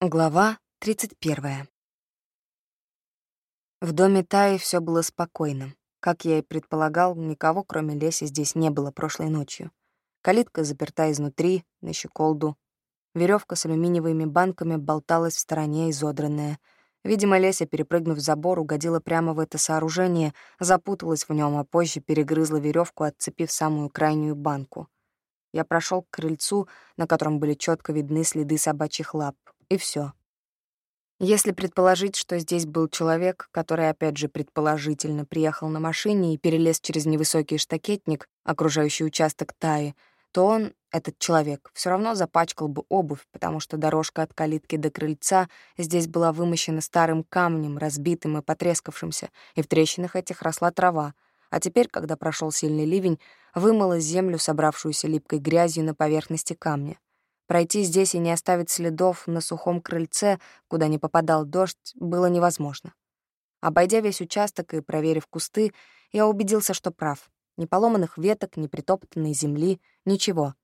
Глава 31. В доме Таи все было спокойно. Как я и предполагал, никого, кроме Леси, здесь не было прошлой ночью. Калитка заперта изнутри, на щеколду. Веревка с алюминиевыми банками болталась в стороне, изодранная. Видимо, Леся, перепрыгнув забор, угодила прямо в это сооружение, запуталась в нем, а позже перегрызла веревку, отцепив самую крайнюю банку. Я прошел к крыльцу, на котором были четко видны следы собачьих лап и все. Если предположить, что здесь был человек, который, опять же, предположительно приехал на машине и перелез через невысокий штакетник, окружающий участок Таи, то он, этот человек, все равно запачкал бы обувь, потому что дорожка от калитки до крыльца здесь была вымощена старым камнем, разбитым и потрескавшимся, и в трещинах этих росла трава, а теперь, когда прошел сильный ливень, вымыла землю, собравшуюся липкой грязью на поверхности камня. Пройти здесь и не оставить следов на сухом крыльце, куда не попадал дождь, было невозможно. Обойдя весь участок и проверив кусты, я убедился, что прав. Ни поломанных веток, ни притоптанной земли, ничего.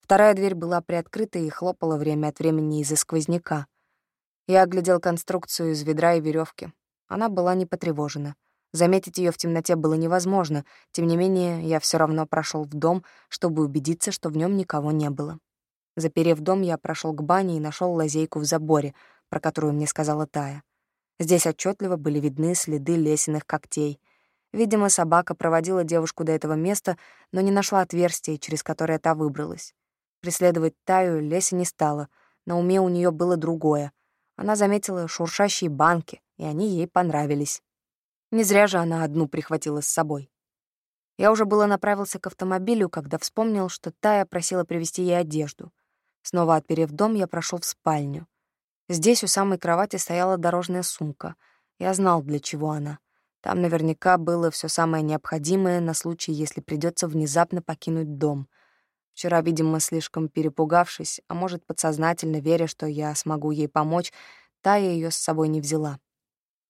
Вторая дверь была приоткрыта и хлопала время от времени из-за сквозняка. Я оглядел конструкцию из ведра и веревки. Она была не потревожена. Заметить ее в темноте было невозможно, тем не менее я все равно прошел в дом, чтобы убедиться, что в нем никого не было. Заперев дом, я прошел к бане и нашел лазейку в заборе, про которую мне сказала Тая. Здесь отчетливо были видны следы лесенных когтей. Видимо, собака проводила девушку до этого места, но не нашла отверстия, через которое та выбралась. Преследовать Таю Леся не стала, на уме у нее было другое. Она заметила шуршащие банки, и они ей понравились. Не зря же она одну прихватила с собой. Я уже было направился к автомобилю, когда вспомнил, что Тая просила привезти ей одежду. Снова отперев дом, я прошел в спальню. Здесь у самой кровати стояла дорожная сумка. Я знал, для чего она. Там наверняка было все самое необходимое на случай, если придется внезапно покинуть дом. Вчера, видимо, слишком перепугавшись, а может, подсознательно веря, что я смогу ей помочь, та я ее с собой не взяла.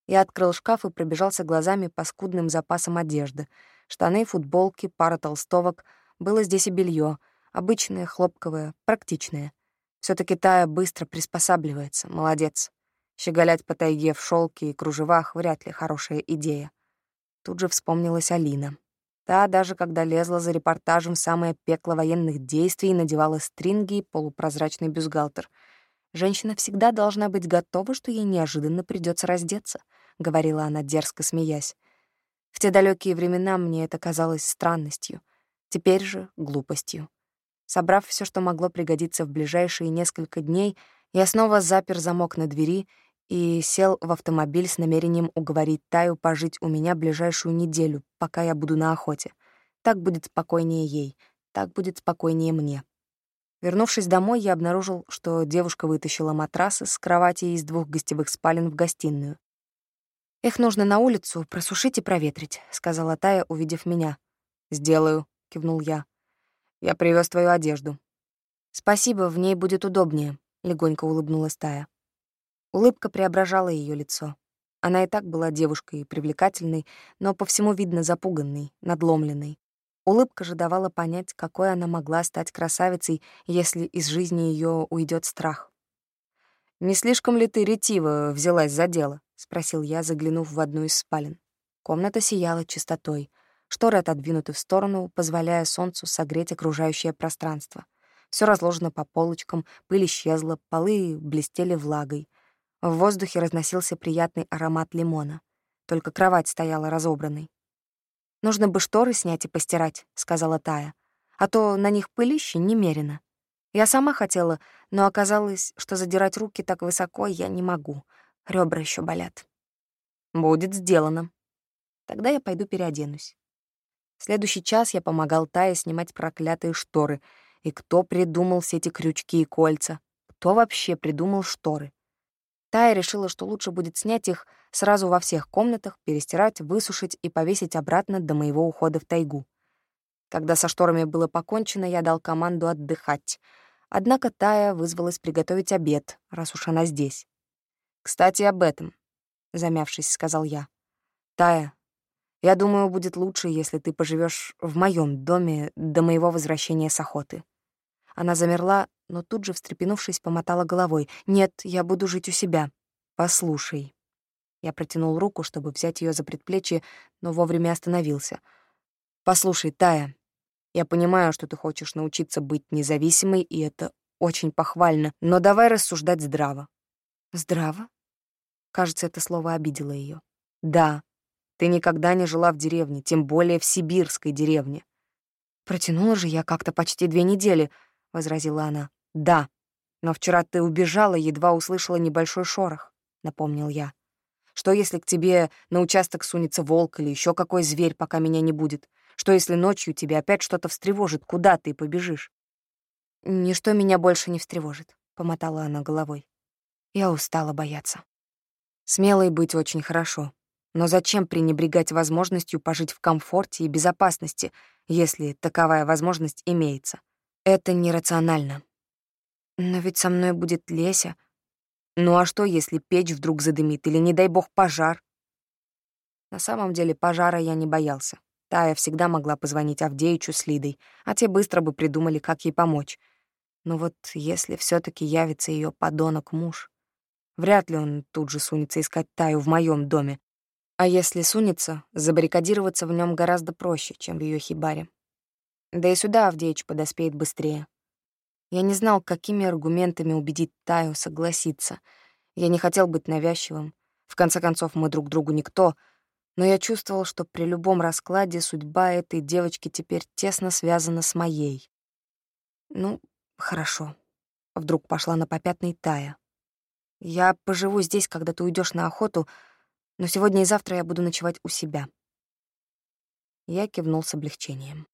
Я открыл шкаф и пробежался глазами по скудным запасам одежды. Штаны, футболки, пара толстовок. Было здесь и белье — Обычная, хлопковая, практичная. все таки Тая быстро приспосабливается, молодец. Щеголять по тайге в шелке и кружевах вряд ли хорошая идея. Тут же вспомнилась Алина. Та, даже когда лезла за репортажем в самое пекло военных действий, надевала стринги и полупрозрачный бюстгальтер. «Женщина всегда должна быть готова, что ей неожиданно придется раздеться», — говорила она, дерзко смеясь. В те далекие времена мне это казалось странностью, теперь же — глупостью. Собрав все, что могло пригодиться в ближайшие несколько дней, я снова запер замок на двери и сел в автомобиль с намерением уговорить Таю пожить у меня ближайшую неделю, пока я буду на охоте. Так будет спокойнее ей, так будет спокойнее мне. Вернувшись домой, я обнаружил, что девушка вытащила матрасы с кровати из двух гостевых спален в гостиную. «Их нужно на улицу просушить и проветрить», — сказала Тая, увидев меня. «Сделаю», — кивнул я. Я привез твою одежду». «Спасибо, в ней будет удобнее», — легонько улыбнулась Тая. Улыбка преображала ее лицо. Она и так была девушкой привлекательной, но по всему видно запуганной, надломленной. Улыбка же давала понять, какой она могла стать красавицей, если из жизни ее уйдет страх. «Не слишком ли ты ретиво взялась за дело?» — спросил я, заглянув в одну из спален. Комната сияла чистотой. Шторы отодвинуты в сторону, позволяя солнцу согреть окружающее пространство. Все разложено по полочкам, пыль исчезла, полы блестели влагой. В воздухе разносился приятный аромат лимона. Только кровать стояла разобранной. «Нужно бы шторы снять и постирать», — сказала Тая. «А то на них пылище немерено. Я сама хотела, но оказалось, что задирать руки так высоко я не могу. Ребра еще болят». «Будет сделано. Тогда я пойду переоденусь». Следующий час я помогал Тае снимать проклятые шторы. И кто придумал все эти крючки и кольца? Кто вообще придумал шторы? Тая решила, что лучше будет снять их сразу во всех комнатах, перестирать, высушить и повесить обратно до моего ухода в тайгу. Когда со шторами было покончено, я дал команду отдыхать. Однако Тая вызвалась приготовить обед, раз уж она здесь. «Кстати, об этом», — замявшись, сказал я. «Тая, я думаю, будет лучше, если ты поживешь в моем доме до моего возвращения с охоты». Она замерла, но тут же, встрепенувшись, помотала головой. «Нет, я буду жить у себя. Послушай». Я протянул руку, чтобы взять ее за предплечье, но вовремя остановился. «Послушай, Тая, я понимаю, что ты хочешь научиться быть независимой, и это очень похвально, но давай рассуждать здраво». «Здраво?» Кажется, это слово обидело ее. «Да, ты никогда не жила в деревне, тем более в сибирской деревне». «Протянула же я как-то почти две недели», — возразила она. «Да, но вчера ты убежала, едва услышала небольшой шорох», — напомнил я. «Что, если к тебе на участок сунется волк или еще какой зверь, пока меня не будет? Что, если ночью тебе опять что-то встревожит? Куда ты побежишь?» «Ничто меня больше не встревожит», — помотала она головой. Я устала бояться. Смелой быть очень хорошо. Но зачем пренебрегать возможностью пожить в комфорте и безопасности, если таковая возможность имеется? Это нерационально. Но ведь со мной будет Леся. Ну а что, если печь вдруг задымит или, не дай бог, пожар? На самом деле пожара я не боялся. Тая всегда могла позвонить Авдеичу с Лидой, а те быстро бы придумали, как ей помочь. Но вот если все таки явится ее подонок-муж, вряд ли он тут же сунется искать Таю в моем доме. А если сунется, забаррикадироваться в нем гораздо проще, чем в ее хибаре. Да и сюда Авдеич подоспеет быстрее. Я не знал, какими аргументами убедить Таю согласиться. Я не хотел быть навязчивым. В конце концов, мы друг другу никто. Но я чувствовал, что при любом раскладе судьба этой девочки теперь тесно связана с моей. Ну, хорошо. Вдруг пошла на попятный Тая. Я поживу здесь, когда ты уйдешь на охоту, но сегодня и завтра я буду ночевать у себя. Я кивнул с облегчением.